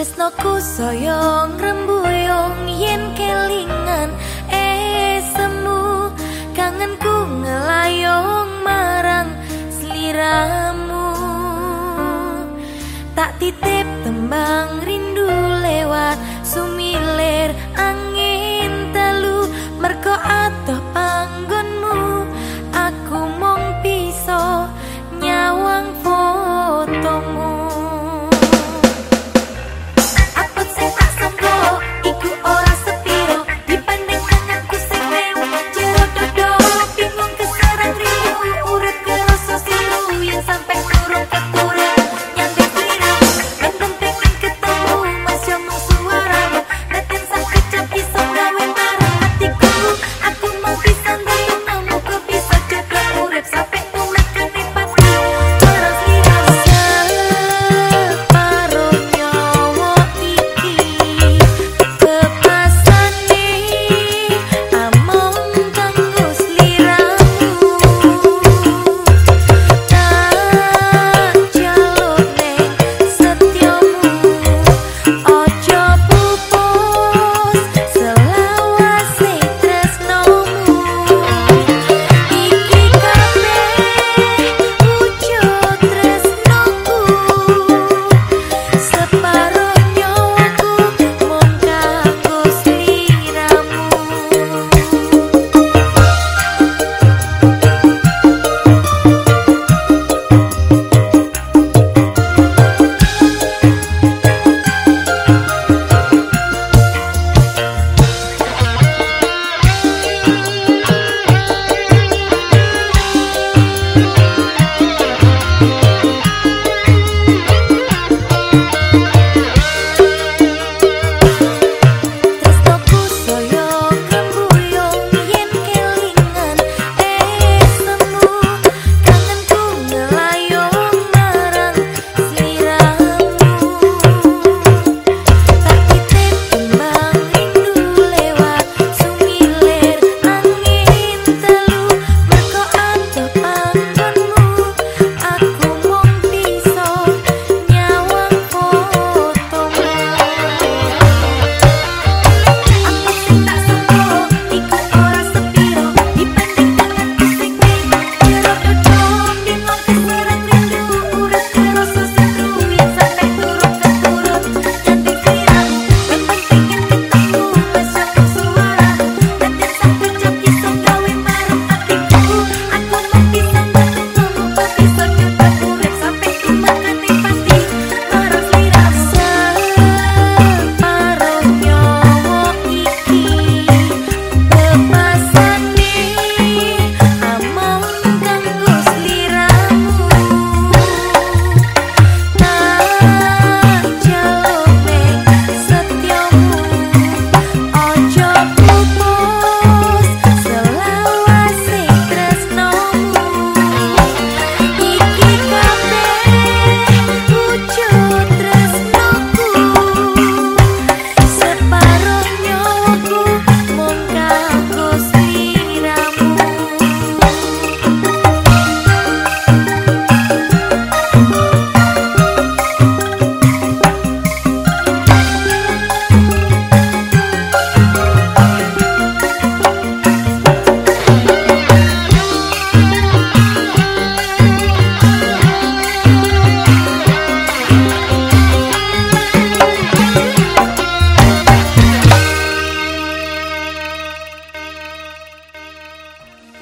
tresnoku soyong rembuyung yen kelingan eh, esemu kangenku ngelayong marang sliramu tak titip tembang